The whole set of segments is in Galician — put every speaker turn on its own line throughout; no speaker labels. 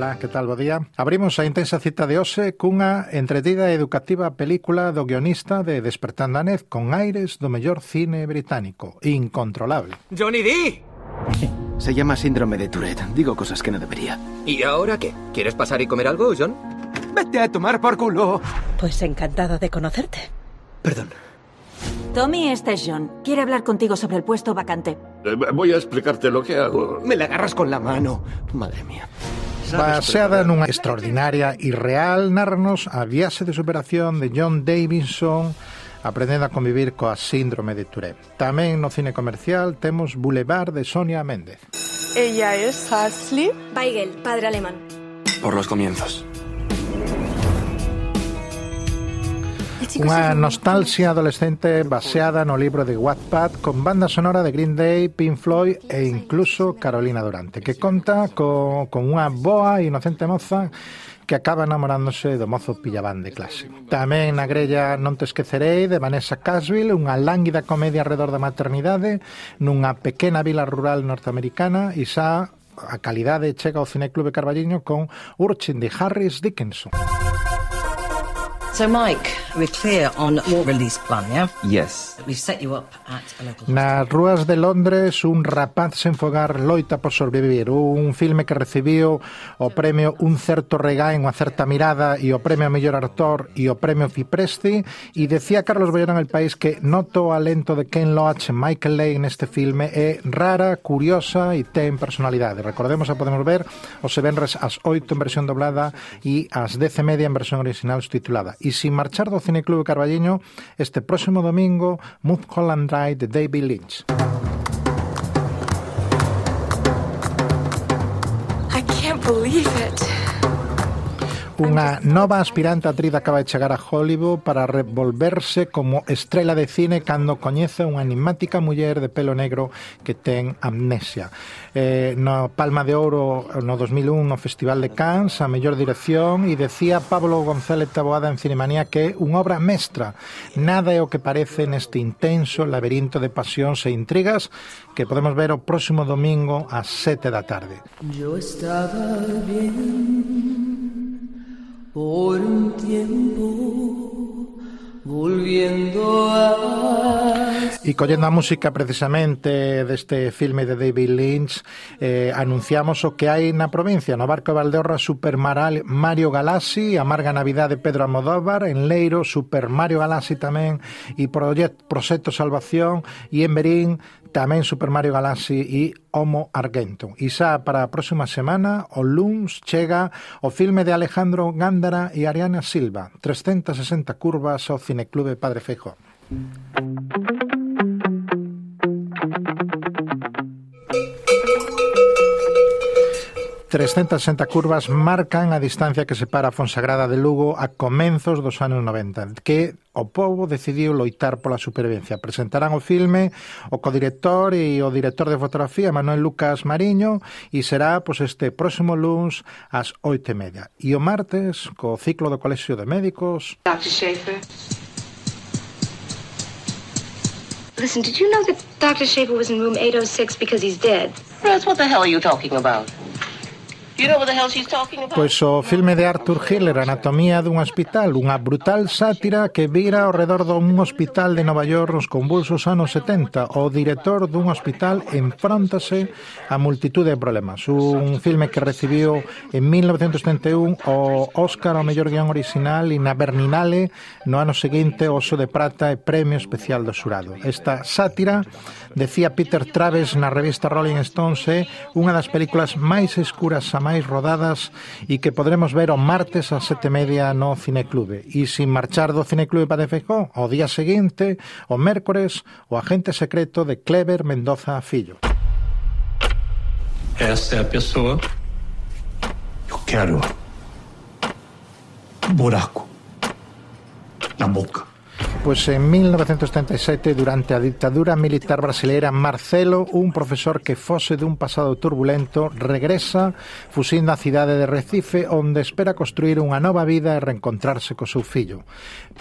Hola, que tal? Bo día. Abrimos a intensa cita de hoxe cunha entretida e educativa película do guionista de Despertando a Nez con aires do mellor cine británico. Incontrolable.
¡Johnny D!
Se llama síndrome de Tourette. Digo cosas que no debería.
¿Y ahora qué? ¿Quieres pasar y comer algo, John?
Vete a tomar por culo.
Pues encantada de conocerte.
Perdón.
Tommy, este es John. Quiere hablar contigo sobre el puesto vacante.
Eh, voy a explicarte lo que hago.
Me la agarras con la mano. Madre mía.
Baseada nunha extraordinaria e real, narranos a viaxe de superación de John Davidson aprendendo a convivir coa síndrome de Tourette. Tamén no cine comercial temos Boulevard de Sonia Méndez.
Ella es Ashley
Weigel, padre alemán.
Por los comienzos.
Unha nostalgia adolescente baseada no libro de Wattpad con banda sonora de Green Day, Pink Floyd e incluso Carolina Durante, que conta co, con unha boa e inocente moza que acaba enamorándose do mozo pillabán de clase. Tamén na grella Non te esquecerei de Vanessa Casville, unha lánguida comedia alrededor da maternidade nunha pequena vila rural norteamericana e xa a calidade chega ao Cineclube Carballiño con Urchin de Harris Dickinson.
So, Mike, we're clear on your release plan, yeah?
Yes.
We've set you up at a local
Nas rúas de Londres, un rapaz sen fogar loita por sobrevivir. Un filme que recibiu o premio Un certo regá en unha certa mirada e o premio mellor actor e o premio Fipresti e decía Carlos Bollón el País que noto o alento de Ken Loach e Michael Lane neste filme é rara, curiosa e ten personalidade. Recordemos a podemos ver o se venres ás 8 en versión doblada e ás 10 media en versión original subtitulada. E sin marchar do Cineclube Carballiño, este próximo domingo Mulholland Drive de David Lynch.
I can't believe it.
Unha nova aspirante atriz acaba de chegar a Hollywood para revolverse como estrela de cine cando coñece unha enigmática muller de pelo negro que ten amnesia. Eh, no Palma de Ouro no 2001 no Festival de Cannes a mellor dirección e decía Pablo González Taboada en Cinemanía que é unha obra mestra. Nada é o que parece neste intenso laberinto de pasións e intrigas que podemos ver o próximo domingo ás 7 da tarde.
Yo estaba bien por un tiempo volviendo a...
E collendo a música precisamente deste filme de David Lynch eh, Anunciamos o que hai na provincia No? Barco Valdeorra Super Maral, Mario Galassi Amarga Navidade Pedro Almodóvar En Leiro Super Mario Galassi tamén E Proyecto Proxecto Salvación E en Berín tamén Super Mario Galaxy e Homo Argentum. E xa para a próxima semana, o luns, chega o filme de Alejandro Gándara e Ariana Silva, 360 curvas ao Cineclube Padre Feijó. 360 curvas marcan a distancia que separa a Fonsagrada de Lugo a comenzos dos anos 90, que o povo decidiu loitar pola supervivencia. Presentarán o filme o codirector e o director de fotografía Manuel Lucas Mariño e será pois, este próximo lunes ás oito e media. E o martes, co ciclo do Colexio de Médicos...
Dr. Schaefer. Listen, did you know that Dr. Schaefer was in room 806 because he's dead?
Rose, what the hell are you talking about?
Pois o filme de Arthur Hiller, Anatomía dun hospital, unha brutal sátira que vira ao redor dun hospital de Nova York nos convulsos anos 70. O director dun hospital enfrontase a multitude de problemas. Un filme que recibiu en 1971 o Óscar ao mellor guión original e na Berninale no ano seguinte Oso de Prata e Premio Especial do Xurado. Esta sátira, decía Peter Traves na revista Rolling Stones, é unha das películas máis escuras a máis rodadas e que podremos ver o martes a sete media no Cineclube. E sin marchar do Cineclube para Feijó, ao día seguinte, o mércores, o agente secreto de Clever Mendoza Fillo.
Essa é a pessoa. Eu quero buraco na boca.
Pois en 1937, durante a dictadura militar brasileira, Marcelo, un profesor que fose dun pasado turbulento, regresa fusindo a cidade de Recife, onde espera construir unha nova vida e reencontrarse co seu fillo.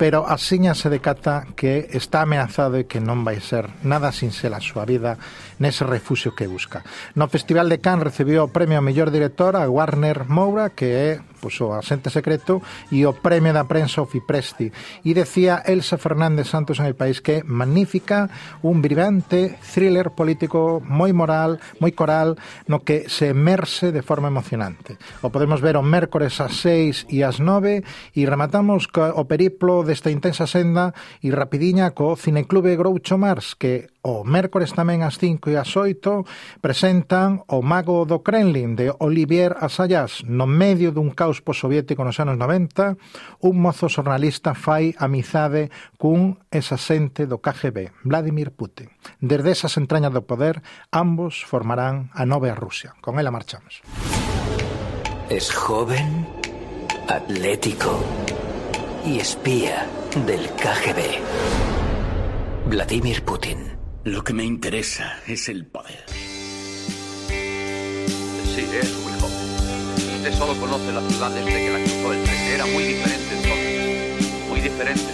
Pero asiña se decata que está amenazado e que non vai ser nada sin ser a súa vida nese refuxio que busca. No Festival de Cannes recibiu o premio a mellor director a Warner Moura, que é pois, o Asente Secreto e o Premio da Prensa o Fipresti. E decía Elsa Fernández Santos en El País que magnífica, un vibrante thriller político moi moral, moi coral, no que se emerse de forma emocionante. O podemos ver o mércores ás 6 e ás 9 e rematamos co, o periplo desta intensa senda e rapidiña co Cineclube Groucho Mars, que O mércores tamén ás 5 e ás 8 presentan O Mago do Kremlin de Olivier Assayas no medio dun caos postsoviético nos anos 90 un mozo xornalista fai amizade cun esa xente do KGB Vladimir Putin. Desde esas entrañas do poder ambos formarán a nova Rusia. Con ela marchamos.
Es joven, atlético y espía del KGB. Vladimir Putin.
Lo que me interesa es el poder.
Sí, es muy joven. Usted solo conoce la ciudad desde que la cruzó el tren. Era muy diferente entonces. Muy diferente,